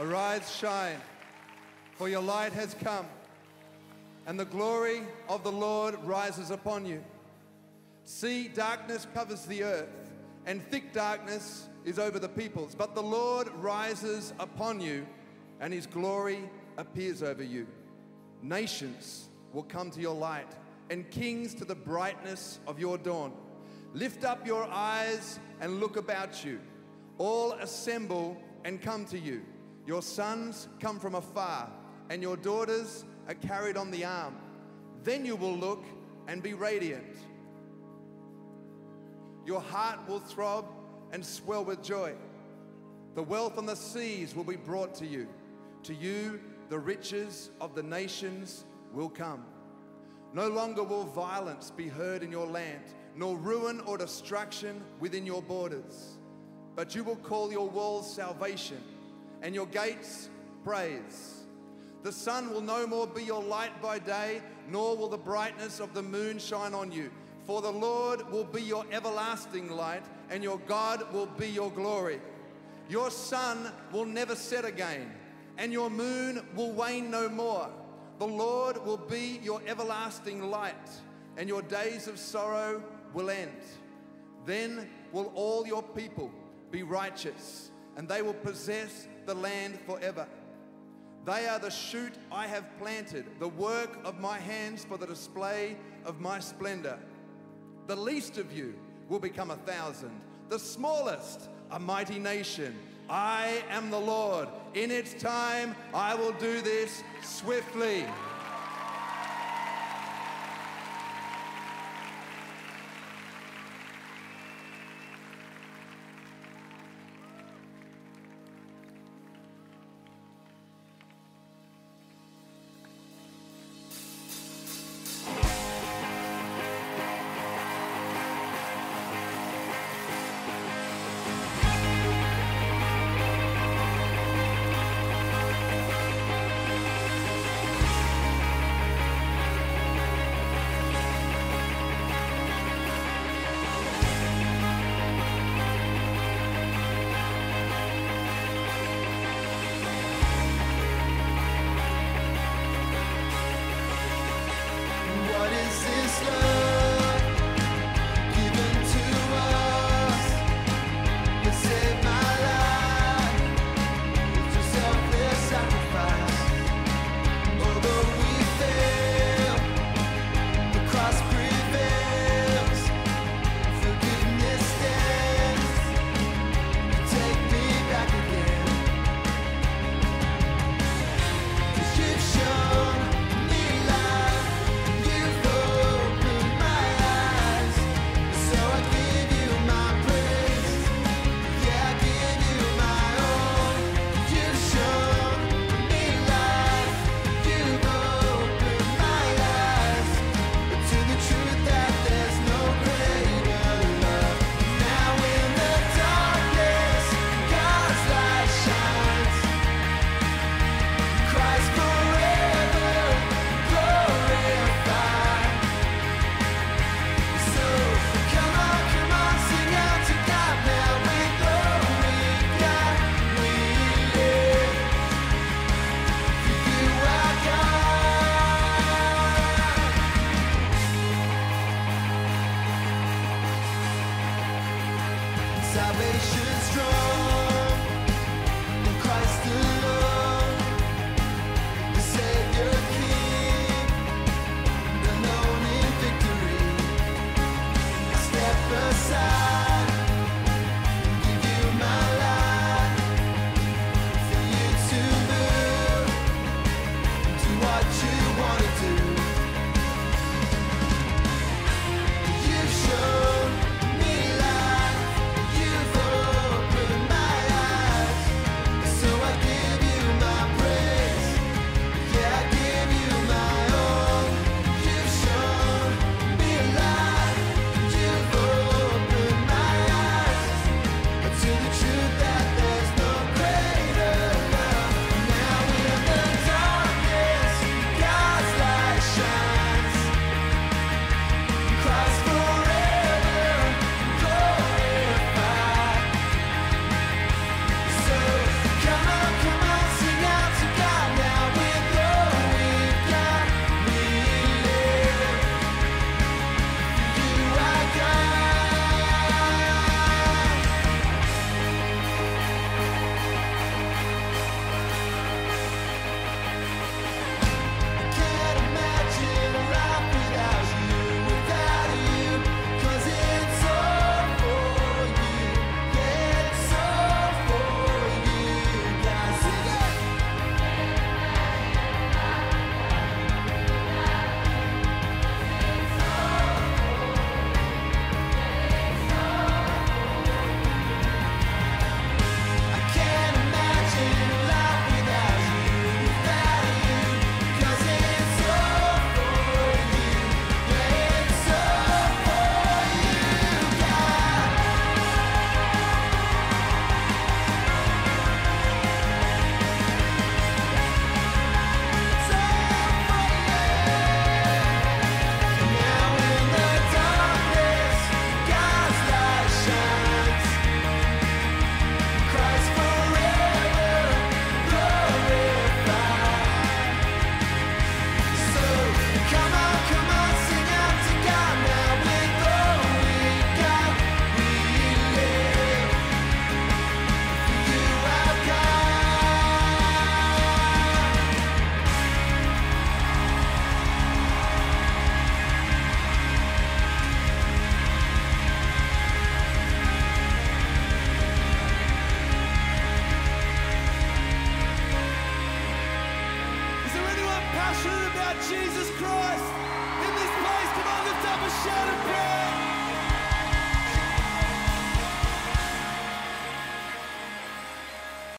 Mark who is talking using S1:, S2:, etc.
S1: Arise, shine, for your light has come, and the glory of the Lord rises upon you. See, darkness covers the earth, and thick darkness is over the peoples, but the Lord rises upon you, and his glory appears over you. Nations will come to your light, and kings to the brightness of your dawn. Lift up your eyes and look about you. All assemble and come to you. Your sons come from afar, and your daughters are carried on the arm. Then you will look and be radiant. Your heart will throb and swell with joy. The wealth on the seas will be brought to you. To you, the riches of the nations will come. No longer will violence be heard in your land, nor ruin or destruction within your borders. But you will call your walls salvation and your gates praise. The sun will no more be your light by day, nor will the brightness of the moon shine on you. For the Lord will be your everlasting light, and your God will be your glory. Your sun will never set again, and your moon will wane no more. The Lord will be your everlasting light, and your days of sorrow will end. Then will all your people be righteous, and they will possess the land forever. They are the shoot I have planted, the work of my hands for the display of my splendor. The least of you will become a thousand, the smallest a mighty nation. I am the Lord. In its time, I will do this swiftly.
S2: Salvation strong passionate about Jesus Christ in this place. Come on, lift up a shout of praise.